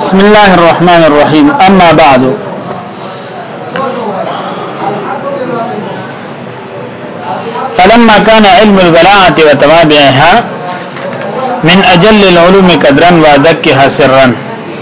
بسم الله الرحمن الرحيم أما بعد فلما كان علم البلاعة وتوابعها من أجل العلوم قدرا وذكها سرا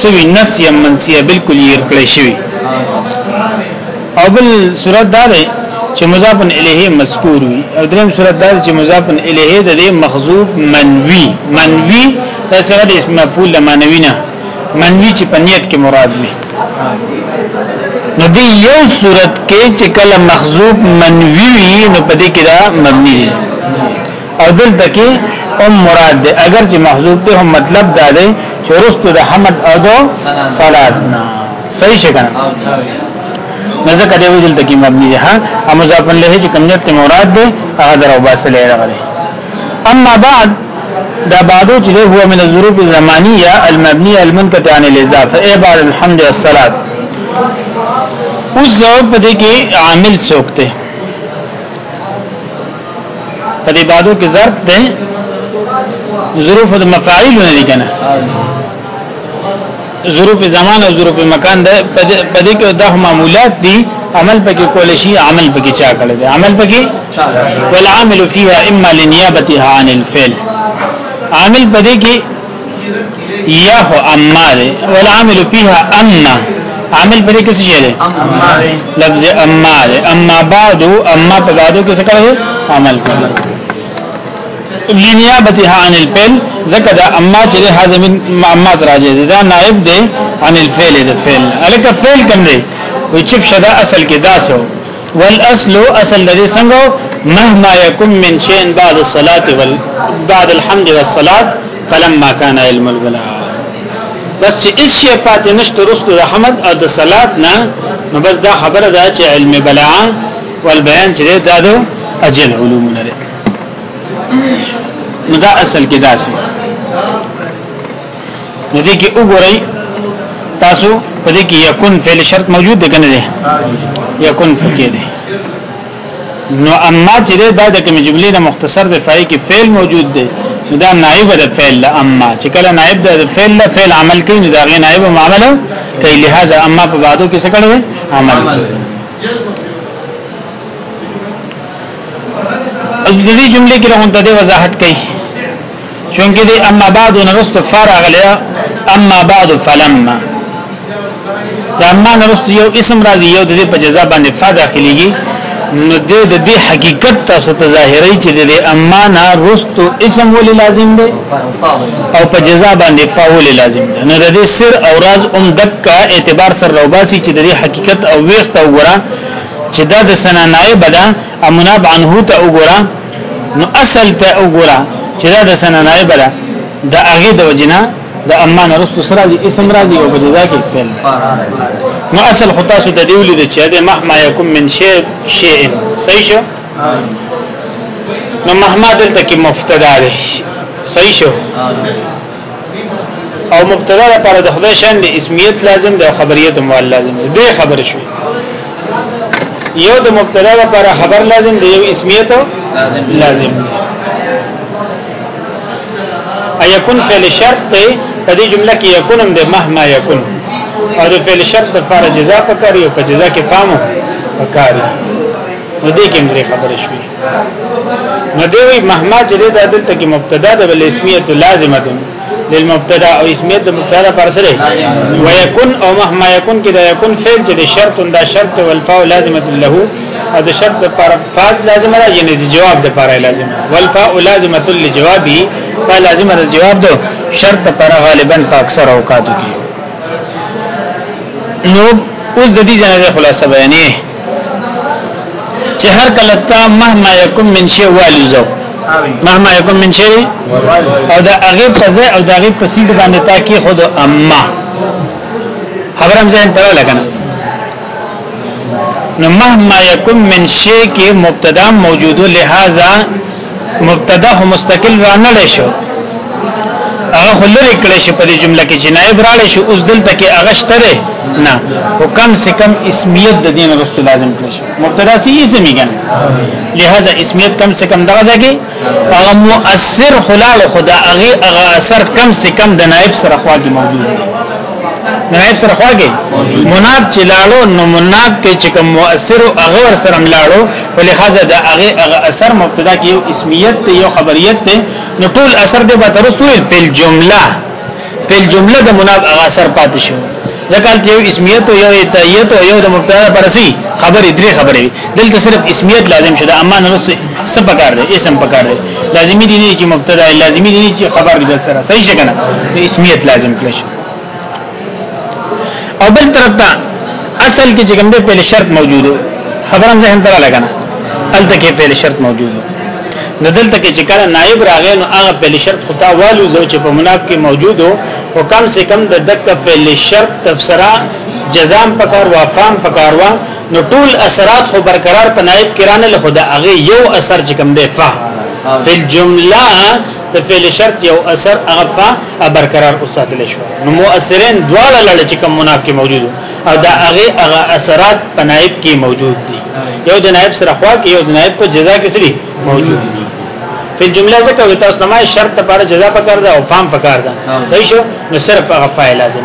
سوی نسیا منسیا بالکل یې کړی شوی او بل صورت دا دی چې مضاف الیه مذکور وي او دریم صورت دا چې مضاف الیه د دې مخزوب منوي منوي د سره د اسم مفعول معنوي نه منوي چې په نیت کې مراد وي نو دی یو صورت کې چې کله مخزوب منوي وي نو په دې کې دا مبني دی او دلته کې ام مراد ده اگر چې محذوب ته هم مطلب دا ده چې رستو د حمد او د صلات نه صحیح څنګه نزه کده وی دلته کې مبني ده ها مضاف له چې کمیت ته مراد ده هغه درو باسلې راغلي اما بعد دا بعدو چې هو من الظروف الزمانيه المبنيه المنقطع عن الاضافه اي بعد الحمد والصلاه اوس ځواب پدې کې عامل څوک ته په دې بادو کې ضرب ده ظروف د مفاعیل نه دي کنه ظروف زمان او ظروف مکان ده په دې کې د معمولات دي عمل پکې کول شي عمل پکې چا کړی دی عمل پکې والعامل فيها اما لنيابتها عن الفعل عامل پدې کې یا هو اما دی ول عامل فيها اما عامل پرې کې څه شي دی اما دی لفظ اما دی اما بعد اما په بعدو کې څه کوي عمل کوي لنیابتها عن الفعل زکه دا اما چې هاذ من اما راځي دا نائب دی عن الفعل د فعل الک فعل کوم دی وچب شدا اصل کې داسو والاصل اصل لري څنګه مهما يكن من شيء بعد الصلاه وال بعد الحمد والصلاه فلما كان علم البلاء بس چې هیڅ شی پاتې نشته رسو د حمد او د صلات نه نو بس دا خبره ده چې علم بلاء والبيان چې دا دو اجل علوم نه نو دا اصل کې داسې نو دې کې وګورئ تاسو په دې کې یکون فعل شرط موجود دی کنه دی یکون فکې دی نو اما چې دا د کوم جملې نه مختصر د فای کې فعل موجود دی دا نائب د فعل لا اما چې کله نائب د فعل لا فعل عمل کوي نو دا غي نائب معامل کوي لہذا اما په بعدو کې څه کړو عمل د دې جملې کې راغونډه د وضاحت کوي چونکه دی اما بعد نرست فارغ لیا اما بعد فلما دا اما نرست یو اسم راځي یو د دې په جزا باندې فا داخليږي نو د دې حقیقت تاسو ته ظاهري چې د اما نه رست اسم ول لازم دی او په جزا باندې فاول لازم دی نو د دې سر او راز ام دکا اعتبار سره روباسي چې د دې حقیقت او ویخت او ګره چې دا د سنا نائب ده امناب عنه ته وګوره نو اصل ته وګوره چې دا د سنا نائب ده د هغه د وجنا د امان رستو سره د اسم راځي او په جزا کې فعل نو اصل خو تاسو د دیولې د چې د مهما یکم من شی شی صحیح شو نو مهما دلته کې مفتدا ده صحیح شو او مبتدا لپاره د خدای شان د اسمیت لازم دی او خبریت هم لازم دی دوی خبر شو یو د مبتدا لپاره خبر لازم دی یو اسمیت لازم دی ايكون فعل شرط ته په دې جمله کې يكون هم د مهما يكون او د فعل شرط د فار جزاء پکاري او په جزاء کې فهم پکاري نو دې کې موږ خبرې شوې نو دی وی مهما چې د دلته کې مبتدا د بل اسمیت لازمه ده للمبتدا او اسمیت د مبتدا پر سره ويكون او مهما يكون کې دا يكون فعل چې د شرط دا شرط والفاء لازمه له او د شرط د پر فاعل لازمه ده یعنی د جواب د پر لازم والفاء لازمه للجوابي فلازمه الجواب ده شرط پر غالبا په اکثر اوقاتو کې نو اوس د دې جنازه خلاصه بیانې چې هر کله تا مهما یکم من شی والوزو مهما یکم من شی او دا هغه پزه او دا هغه پسید باندې تا کې خود اما خبرم ځین تر لګنه نو مهما یکم من شی کې مبتدا موجودو لہذا مبتدا هم مستقل رانل شو هغه لری کړی شي په دې جمله کې چې نائب راړي شي اوس دلته کې هغه شته نه او کم سے کم اسمیت د دین رسول لازم کړی شي مبتدا سی اسم یې ګنه لہذا اسمیت کم سے کم دغه ځای کې هغه مؤثر خلال خدا هغه هغه اثر کم سے کم د نائب سره خوا کې موجود دی نائب سره خواږي مناب چې لاړو نو مناب کې چې کوم مؤثر او هغه سره لاړو ولخذا دا هغه هغه اثر مبتدا کې یو اسمیت ته یو خبریت ته نو ټول اثر دې به ترستو په جمله په جمله د مناب هغه اثر پاتې شو ځکه چې یو اسمیت او یو تایید او یو د مبتدا پرسي خبرې درې خبرې دلته صرف اسمیت لازم شته اما نه څه پکار دی اسم پکار دی لازمی دي نه چې مبتدا لازمی دي نه چې خبر دې سره صحیح څنګه اسمیت لازم کړی او بل طرف ته اصل کې چې کوم دې په شرط موجودو خبرم ذهن ته لګنه الته کې په شرط موجودو نو دلته کې چې کله نائب راغی نو هغه په شرط خطا والو زو چې په مناب کې موجودو او کم سے کم د دک په شرط تفسرا جزام پکار وافام پکار وا نو ټول اثرات خو برقرار په نائب کرانه له خدا هغه یو اثر چې کوم دې فهم فی الجمله د فعل شرط یو اثر هغه فا برقرار اوساتل شو نو مؤثرین دواړه لړ چې کوم مناف کې موجود او دا هغه هغه اثرات په نائب کې موجود دي یو د نائب سره خوا کې یو د نائب په جزا کې سری موجود دي په جمله ځکه وي تاسو نمای شرط لپاره جزا پکار ده او فهم پکار ده صحیح شو نو صرف هغه فاعل لازم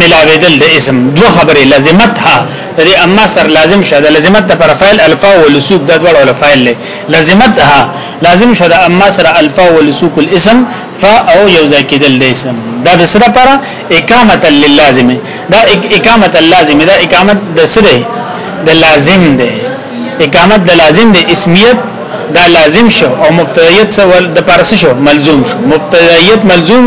ملاویدل د اسم دو خبره لازمت ها د اما سر لازم شه د لازمت د پر فعل الفا او لسوک د دوړو له فعل له لازمت ها لازم شه د اما سر الفا او لسوک الاسم فا او یو ځای کېدل د اسم دا د سره پر اقامت للازم دا اقامت اللازم دا اقامت د سره د لازم ده اقامت د لازم د اسمیت دا لازم شو او مبتدیت سره د پارس شو ملزوم شو مبتدیت ملزوم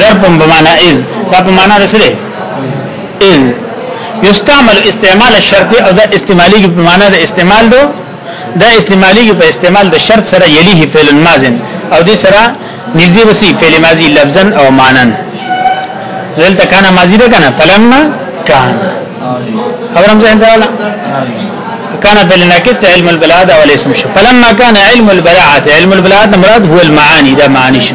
ظرف په معنا از دا په معنا ده سره از یستعمل استعمال الشرط او دا استعمالی په معنا ده استعمال دو دا استعمالی په استعمال د شرط سره یلیه فعل مازن او دې سره نږدې وسی فعل ماضی لفظا او معنا دلته کانه ماضی ده کنه فلما کان خبرم ځه انده کان فعل ناقص علم البلاغه والاسم شو فلما کان علم البلاغه علم البلاغه مراد هو المعانی دا معانی شو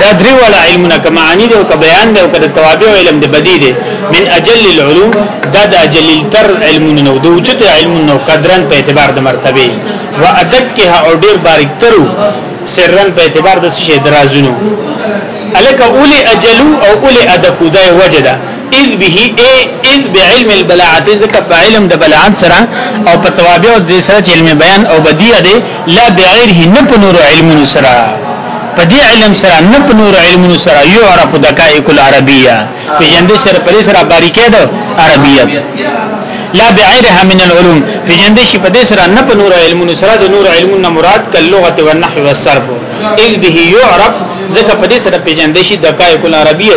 دا درې واړه علمونه کما معنی دی او کما بیان دی او کما توابع علم دی بدی دی من اجل العلوم دا د اجل تر علمونه نو د وجود علمونه نو قدرن په اعتبار د مرتبه و ادکها او ډیر باریک ترو سرن په اعتبار د شی درازونو الک اولی اجلو او اولی ادکو دا وجدا اذ به اي اذ بعلم البلاعه ذکر په علم د بلاعت سره او په توابع د سره علم بیان او بدیع دی لا بعیره نه په نور علمونو سره په دې علم سره نه په نور علمونو سره یو عرب دقائق العربیه په جندې سره پرې سره باریکې ده عربیت لا بعیرها من العلوم په جندې شي په دې سره نه په نور علمونو سره د نور علمونو مراد کله لغت او نحو او صرف اذ به یعرف ځکه په دې سره په جندې شي دقائق العربیه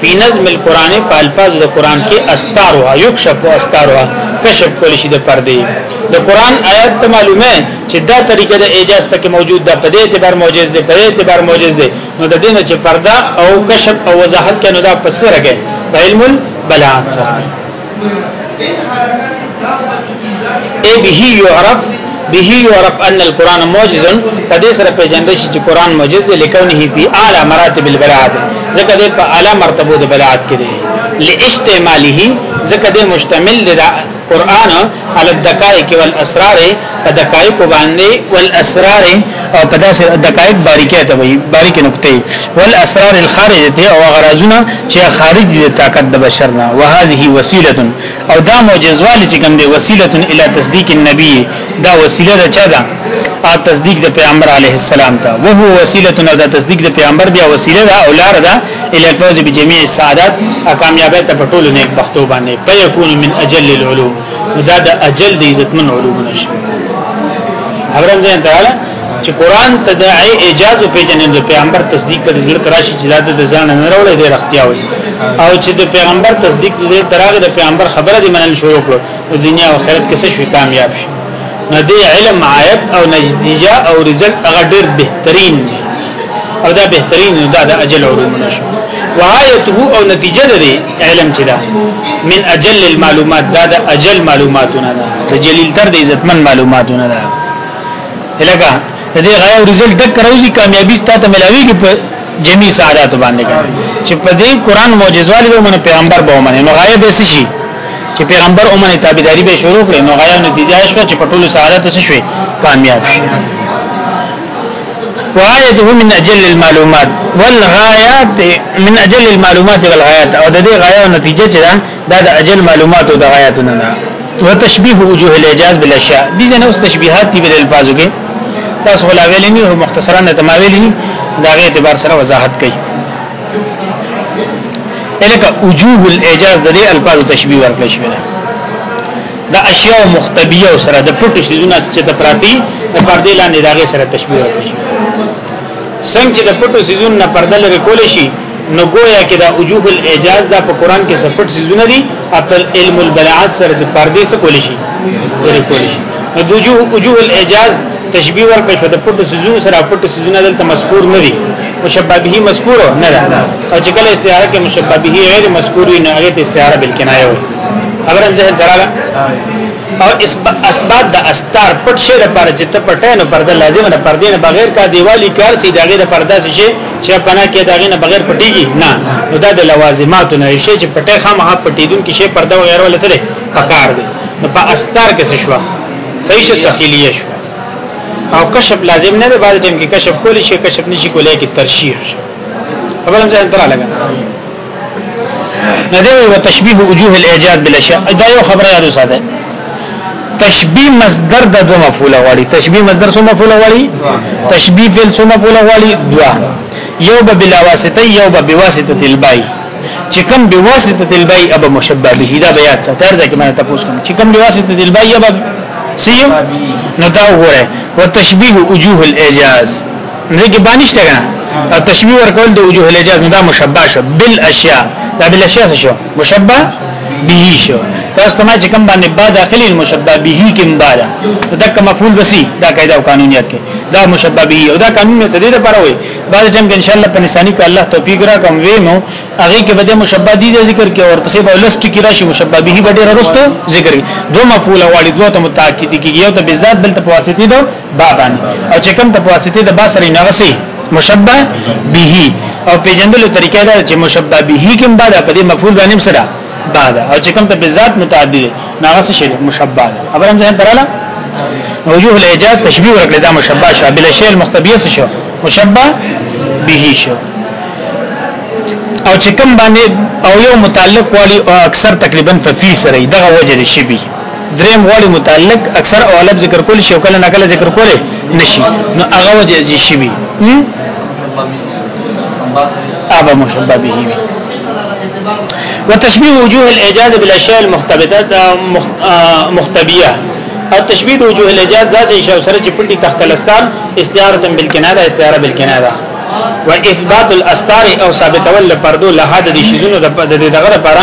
په نظم القرآن په الفاظ د قرآن کې استارها یکشف استارها کشف کول شي د پردې د قرآن آیات ته معلومه چې دا طریقه د اعجاز پکې موجود ده په دې اعتبار معجز ده په دې اعتبار معجز ده نو د دې نه چې پرده او کشف او وضاحت کې نو دا پسره کې علم البلاغه اي به يعرف به يعرف ان القران معجز په دې سره په جنده شي چې قران معجز لکونه په اعلى مراتب البلاغت ځکه دې په اعلى مرتبه د بلاغت کې دي لاستعماله ځکه دې مشتمل دی قران على الدقائق والاسرار په دقائق باندې والاسرار او په داسې دقائق باریکه ته وي باریک نقطې والاسرار الخارجه او غرازونه چې خارج دي طاقت د بشر نه وهذه وسيله او دا معجزواله چې کوم دي وسيله الى تصديق النبي دا وسيله ده چا ده او تصدیق د پیغمبر علیه السلام ته وهو وسیله نو دا تصدیق د پیغمبر دی وسیله ده او لار ده الى الفوز بجميع السعادات کامیابی ته په ټولو نیک بختو باندې فیکون من اجل العلوم دا د اجل د عزتمن علوم نشي خبرم ځین تعالی چې قران ته د اعجاز او پیژنې د پیغمبر تصدیق د ذل تراشی چې د ځان نه راولې د رختیا وي او چې د پیغمبر تصدیق د ذل تراغه د پیغمبر خبره دی منل شروع کړو دنیا او آخرت کې څه شي کامیاب شي نو دې علم عائد او نتیجه او رزلت هغه ډېر بهترین دی او دا بهترین دا د اجل علوم نشو وعایته او نتیجه لري علم چې دا من اجل المعلومات دا د اجل معلوماتونه ده د جلیل تر د عزتمن معلوماتونه ده الګه د دې غیر رزلت تک راوځي کامیابی ستاسو ملاویږي په جميع سعادت باندې کوي چې په دې قران معجزوالي ومن پیغمبر به ومن نو غایب به شي چې پیغمبر ومن تابعداري به شروع کړي نو غایب نتیجه شو چې په ټول سعادت څه شوي کامیاب شي وآيته من اجل المعلومات والغايات من اجل المعلومات والغايات او د دې غايه او نتیجه چې دا د اجل معلوماتو د آیاتونو نه وتشبيه وجوه الاعجاز بالاشياء دي جن اوس تشبيهات دي بل الفاظو کې تاسو ولا ویل نه هو مختصرا ته ما ویل دي دا غي اعتبار سره وضاحت کوي الکه وجوه الاعجاز د دې الفاظو تشبيه ورکړل شوی ده د اشیاء مختبیه سره د پټو شیزونه چې د پراتی د پردې لاندې داغه سره تشبیه ورکړي څنګه چې د پټو شیزونو پرده لري کول شي نو گویا کې دا وجوه الاعجاز دا په قران کې سپټ سيزونه دي خپل علم البلاعات سره د پردې څخه کول شي پوری کول شي نو د وجوه وجوه الاعجاز تشبيه ورکړ شو د پټ سيزونه سره پټ سيزونه دلته مذکور نه دي مشبه به مذکور نه ده او چې کله استعاره کې مشبه به غیر مذکور نه هغه ته استعاره بالکنایه وي خبرم زه دراله او اسباب د استار پټ شي لپاره چې ته پټه نه پرده لازم نه پردې نه بغیر کا دیوالی کار سي دغه د پرده شي چې پنا کې داغه نه بغیر پټيږي نه نو دا د لوازمات نه شي چې پټه خامخا پټیدون کې شي پرده وغیرہ ول سره پکار دي نو په استار کې څه شو صحیح شو تخیلیه شو او کشف لازم نه دی بعد ټیم کې کشف کولی شي کشف نشي کولای کې ترشیح شي خبرم ځان تر لګا نه دی و تشبیه وجوه الاعجاز بالاشیاء دا یو خبره یادو ساته تشبیه مصدر د دو مفعول غواړي تشبیه مصدر څو مفعول غواړي تشبیه فعل څو مفعول غواړي دوا یو به بلا واسطه یو به بواسطه البای چې کوم بواسطه البای اب مشبه به دا بیا څه تر ځکه مې تاسو کوم چې کوم بواسطه البای اب سیو نو دا وره وتشبیه وجوه الاعجاز نه کې بانش ته کنه تشبیه ورکول د وجوه الاجاز دا مشبہ شو بل اشیاء دا بل اشیاء شو مشبہ به شو تاسو ته ما چې کوم باندې با داخلي المشبہ به کې مبادا دا کوم مفعول بسی دا قاعده او قانونیت کې دا مشبہ به او دا قانون ته دې لپاره وي بعد ټیم کې ان شاء الله په نسانی کې الله توفیق را کوم وې مو هغه کې بده مشبہ دي ذکر کې اور پسې به لست کې راشي مشبہ به به ډېر رستو ذکر دو مفعول واړي دوه ته متعاقد کیږي یو ته بذات بل ته په واسطه دو با باندې او چې کوم د واسطه د با سره نغسي مشبه به او پیجندلو طریقه دا چې مشبه به کوم با په دې مفعول باندې سره با دا او چې کوم ته بذات متعدی نغس شي مشبه ده خبر هم ځین تراله وجوه الاعجاز تشبیه ورکړه دا مشبه شو بل شی المختبیس شو مشبه به شو او چې کوم باندې او یو متعلق والی او اکثر تقریبا په فی سره دغه وجه شي دریم غوړي متعلق اکثر او الف ذکر کول شي او کله نکله ذکر کول نشي نو هغه وجه دي شي وي ابا مشبه به وي وتشبيه وجوه الاعجاز بالاشياء المختبطه مختبيه او تشبيه وجوه الاعجاز داسې شی سره چې پټي تخت الاستار استعاره بالکناره استعاره بالکناره و اثبات الاستار او ثابتول لپاره له حد دي شیزونو د دغه لپاره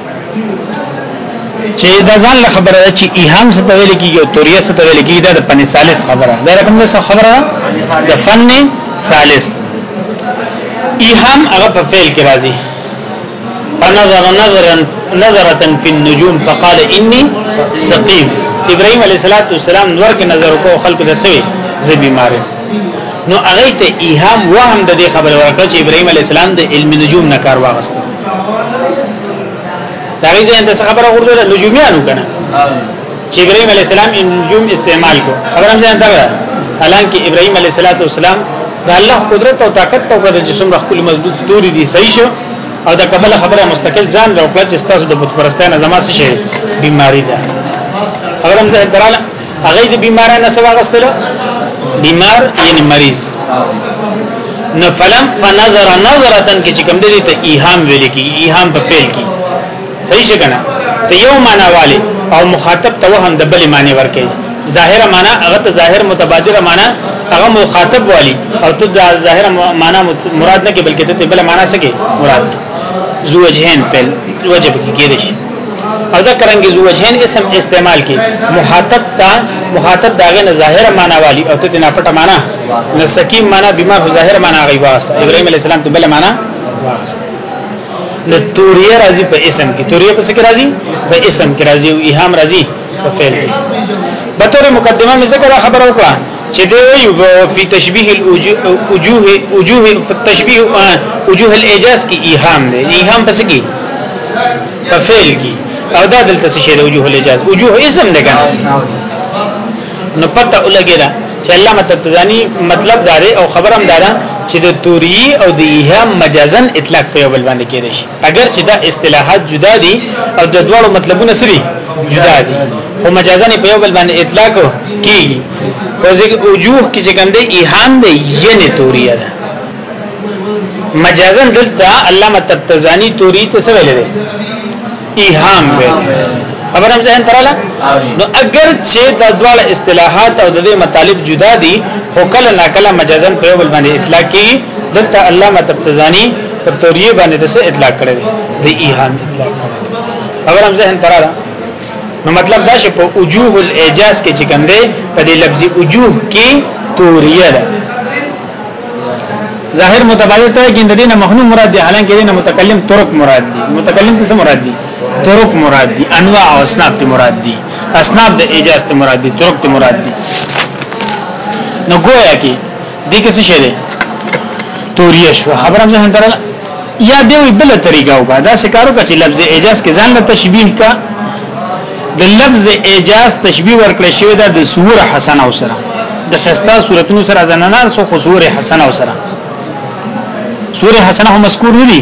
چې دا ځان له خبره ده چې ایهام څه ته ویل کیږي او توریه څه ته ویل کیږي دا د فن ثالث خبره ده دا کوم څه خبره ده فن ثالث ایهام هغه په فعل کې راځي فنظر نظرا نظرتا فی النجوم فقال انی سقیم ابراهیم علیه السلام نور کې نظر کو خلق د سوي زه بیمار نو هغه ته ایهام وهم د دې خبره ورکړه چې ابراهیم علیه السلام د علم نجوم نه کار واغسته دا غي ځین د خبره ورته د نجوميانو کنه چې ابراهيم عليه السلام انجوم استعمال کو خبره هم ځان دا حالانکه ابراهيم عليه السلام د الله قدرت او طاقت ته کړ چې څومره خپل مضبوط توري دي صحیح شو او دا کمل خبره مستقل ځان راو کړ چې تاسو د بت پرستانه زما څه شي بیماری ده خبره هم ځان دراله هغه د بیمارانو سوا غستل بیمار یعنی مریض نو فلم فنظر نظرتن کې چې کوم دې ته ایهام ویل کی ایهام په پیل کی صحیح څنګه ته یو معنا والے او مخاطب ته وهم د بل معنی ورکې ظاهر معنا هغه ته ظاهر متبادر معنا هغه مخاطب والی او ته د ظاهر معنا مراد نه کې بلکې ته بل معنا سکے مراد زو وجهین په وجب کې کېږي او دا کرنګي زو وجهین اسم استعمال کی مخاطب تا مخاطب داغه نه ظاهر معنا والی او ته نه پټه معنا نه سکیم معنا بما ظاهر معنا غي واس ابراهيم عليه السلام ته بل معنا واس نو توریه راځي په اسم کې توریه په سکه راځي په اسم کې راځي او ایهام راځي په فعل کې به تور مقدمه مې ذکر خبر وکړه چې دی وی په تشبیه الوجوه وجوه تشبیه وجوه الاعجاز کې ایهام دی ایهام پس کې په فعل کې او دا دلته څه شی دی وجوه الاعجاز وجوه اسم دی کنه نو پته ولګی دا چې الله متتزانی مطلب داره او خبرم داره چې د توری او د ایهام مجازن اطلاق په یو بل باندې کېدی شي اگر چې دا اصطلاحات جدا دي او د دوړو مطلبونه سری جدا دي خو مجازن په یو بل باندې اطلاق کی په ځکه وجوه کې چې کوم دی ایهام دی ینه توریه ده مجازن دلته علامه تبتزانی توری ته څه ویل دی ایهام ویل خبرم ځین تراله نو اگر چې دا دواړه اصطلاحات او د دې مطالب جدا دي خو کله ناکله مجازن په یو بل باندې اطلاق کی دلته علامه تبتزانی په توریه باندې د څه اطلاق کړی د ایهام اطلاق اگر هم ذهن تراله نو مطلب دا چې په وجوه الاعجاز کې چې کوم دی په دې لفظي وجوه کې توریه ده ظاهر متبادل ته کې د دې نه مخنو مراد دي حالانکه دې نه متکلم ترک مراد دي متکلم څه مراد دي ترک مراد دي انواع او اصناف ته مراد دي اصناف د اعجاز ته مراد دي ترک ته مراد دي نو گویا کې دې کې څه شي دي توریه شو خبره هم ځان درل یا دی وی بل طریقه وکړه دا سکارو کا چې لفظ اعجاز کې ځان له تشبیه کا د لفظ اعجاز تشبیه ورکړی شوی دا د صور حسن او سره د خستا صورتونو سره زنانار سو خو صور حسن او سره صور حسن هم مذکور ندي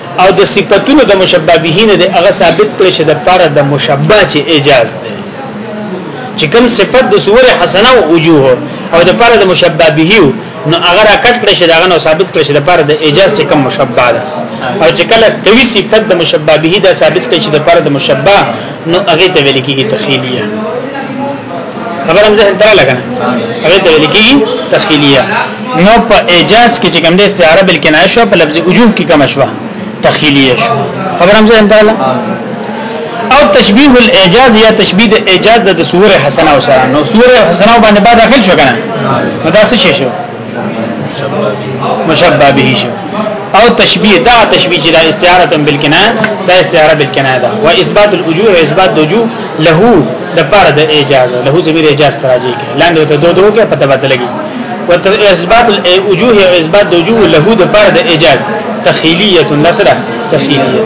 او د صفاتونو د مشبه به نه د هغه ثابت کړي چې د پاره د مشبه چې اعجاز دی چې کوم صفت د صور حسنه او وجوه او د پاره د مشبه به نو هغه راکټ کړي چې داغه نو ثابت کړي چې د پاره د اعجاز چې کوم مشبه ده او چې کله دوی صفت د مشبه به دا ثابت کړي چې د پاره د مشبه نو هغه ته ویل کېږي تخیلیه خبر هم ذهن تر لګا هغه ته ویل کی تخیلیه نو په اجاز کې چې کوم د استعاره بل کنایه شو په لفظ وجوه کې کوم شو تخیلیه شو خبر هم ذهن تر لګا او تشبیه الاعجاز یا تشبیه د اعجاز د سوره حسنه او سره نو سوره حسنه باندې بعد داخل شو کنه نو دا څه شي شو مشبه به شو او تشبیه دا تشبیه چې دا استعاره تم بالکنا دا استعاره بالکنا دا و اثبات الاجور اثبات دوجو له د پر د اجازه له زمير اجازه راځي کې لاندې ته دوه دوه کې پته پته لګي و اثبات الاجوه او اثبات دوجو له د پر د اجازه تخیلیه النصر تخیلیه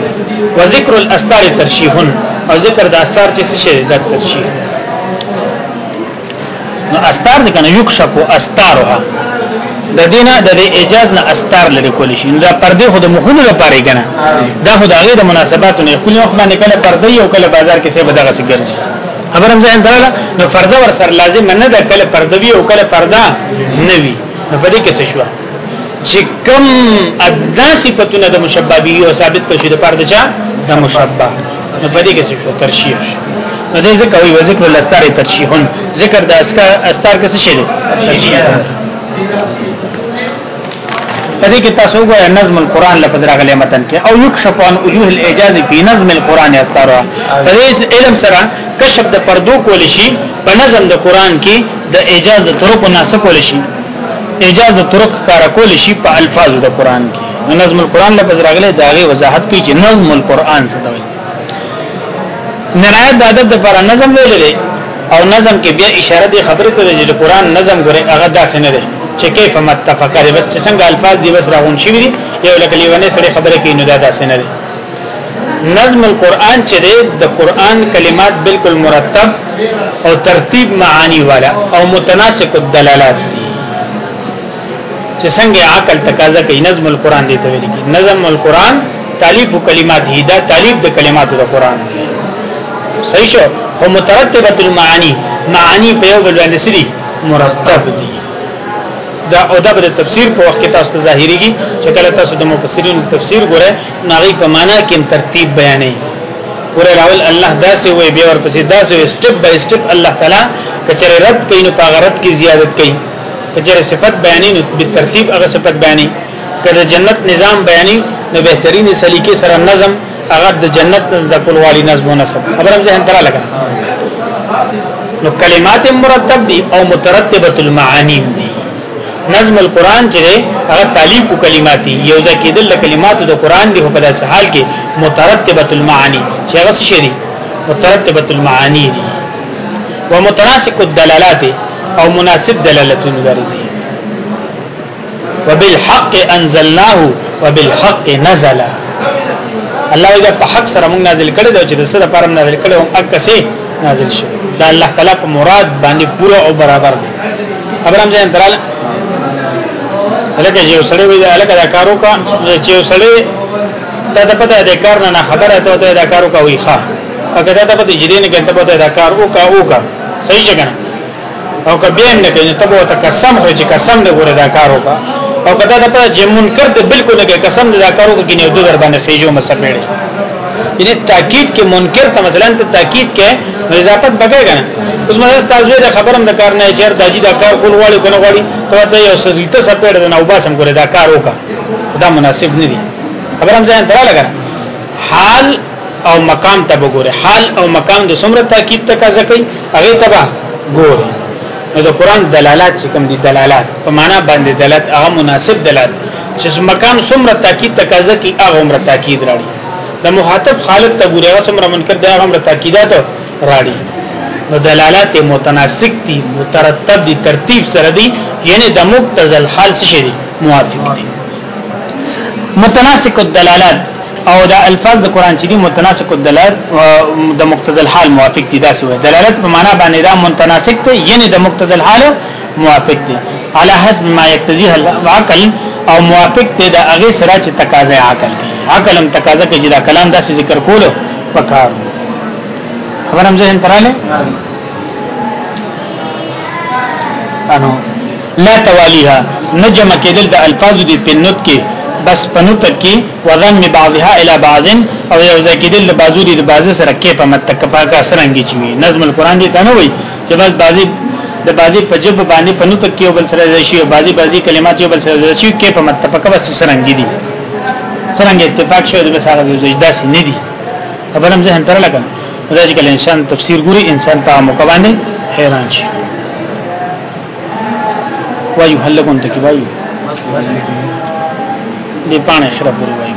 و ذکر الاستار ترشیح او ذکر د استار چې څه شي د ترشیح نو استار دې کنه یکشف استارها د دینه د اجاز نه استار لري کول شي دا پردې خو د مخونو لپاره کنه دا خو د هغه د مناسباتو نه کله وخت باندې کله پردې او کله بازار کې څه بدغه څه ګرځي خبرم ځان دراله نو فرده ور سر لازم نه ده کله پردوی او کله پرده نه وي نو په دې کې څه شو چې کوم ادنا صفاتونه د مشبہ به او ثابت کړي د پاره د چا د مشبہ نو په دې کې څه شو ترشیح نو دې ځکه وی ذکر الاستار ترشیحون ذکر د اسکار استار کې څه شي ترشیح په دې کې تاسو وګورئ نظم القرآن لفظ راغلی متن کې او یکشف عن وجوه الاعجاز فی نظم القرآن استاره په دې علم سره کشف د پردو کول شي په نظم د قرآن کې د اعجاز د طرق ناسه کول شي اعجاز د طرق کار کول شي په الفاظو د قران کې نظم القران لفظ راغلی دا غي وضاحت کوي چې نظم القران څه دی نرایت د ادب د پر نظم ویل دی او نظم کې بیا اشاره دی خبره ته چې د قران نظم ګره هغه داسې نه دی چې کیف متفق لري بس څنګه الفاظ دی بس راغون شي یو لکه لیونه سره خبره کوي نو دا داسې نه دی نظم القرآن چې د قرآن کلمات بالکل مرتب او ترتیب معانی والا او متناسق الدلالات دي چې څنګه عقل تقاضا کوي نظم القرآن دي ته ویل کی نظم القرآن تالیف کلمات هی دا تالیف د کلماتو د قرآن صحیح شو هو مترتبه المعانی معانی په یو بل باندې سری مرتب دي دا او دا د تفسیر په وخت کې تاسو ته ظاهريږي چې کله تاسو د مفسرین تفسیر ګورئ نغی په معنا کې ترتیب بیانې ګوره راول الله داسې وي بیا ورپسې داسې وي سټپ بای سټپ الله تعالی کچره رد کین په غرت کې زیادت کین کچره صفت بیانې نو په ترتیب هغه صفت بیانې کله جنت نظام بیانې نو بهترین سلیقې سره نظم هغه د جنت نزد د کولوالي نظم او نسب خبرم ځهن ترا لګا نو کلمات مرتب دي او مترتبه المعانی دي نظم القرآن چې هغه تعلیق کلمات دی یو ځکه د کلماتو د قرآن دی په داس حال کې مترتبه المعانی چې هغه څه شي مترتبه المعانی دی ومتناسق الدلالات او مناسب دلالتونه لري دي وبالحق انزلناه وبالحق نزل الله دا په حق سره موږ نازل کړی دا چې د سره پرم نازل کړو اکه سي نازل شي دا الله تعالی په مراد باندې پوره او برابر دی خبرم ځین درال الکه یو سړی وی الکه دا کارو کا چې یو سړی ته ته پته د کار نه خبره ته ته دا کارو کا وی ښا اګه ته پته جدي نه کنه پته دا کار او کا او کا صحیح څنګه او که بیا نه کوي ته به ته قسم خو چې قسم نه ګوره دا کارو کا او کدا ته پته چې منکر ته بالکل نه قسم دا کارو کې نه دوه در باندې خېجو مسپېړي یعنی تاکید کې منکر ته مثلا ته تاکید کې اضافت بګای کنه اوس مزه تاسو د خبرم د کار نه چیر د اجي د کار کول غواړي کنه غواړي ته ته یو سریته سپېړ د نو باسم ګره دا کار وکا دا مناسب نه دی خبرم ځان درا لګا حال او مقام ته وګوره حال او مقام د سمره تاکید ته کا زکې هغه تبا ګوره نو د قران دلالات چې کوم دي دلالات په معنا باندې دلالت هغه مناسب دلالت چې مکان څومره تاکید تقاضا کوي هغه عمر تاکید راړي د مخاطب حالت ته ګوري هغه څومره منکر دی هغه عمر تاکیدات راړي نو دلالات متناسق دي مترتب دي ترتیب سره دي یعنی د مقتضى الحال څه شي موافق دي متناسق الدلالات او دا الفاظ د قران چې دي متناسق الدلالات د مقتضى الحال موافق دي دا څه دلالت په معنا باندې دا متناسق دي یعنی د مقتضى الحال موافق دی على حسب ما يقتضيه العقل او موافق دی دا هغه سره چې تقاضا عقل کوي عقل هم تقاضا کوي چې دا کلام داسې ذکر کولو پکار خبرم ذهن تراله انو لا تواليها نجم کېدل د الفاظ دي په نوت کې بس پنو تک کې وزن می بعضها الى بعض او یو ځکه دل بعضو دي د بعض سره کې په متکفا کا سرنګي چوي نظم القران دي تنوي چې بس بازي د بازي په جب باندې په نوت کې بل سره راشي او بازي بازي کلمات یو بل سره راشي کې په مرتبه کې بس سرنګ دي سرنګ اتفاق شوی د مساله زوی داسې نه دي خبرم ذهن تر لګا دا چې کله انسان تفسیر ګوري انسان په موقع باندې حیران شي وایو هلکون ته کې وایو دې پانه خراب ور وایو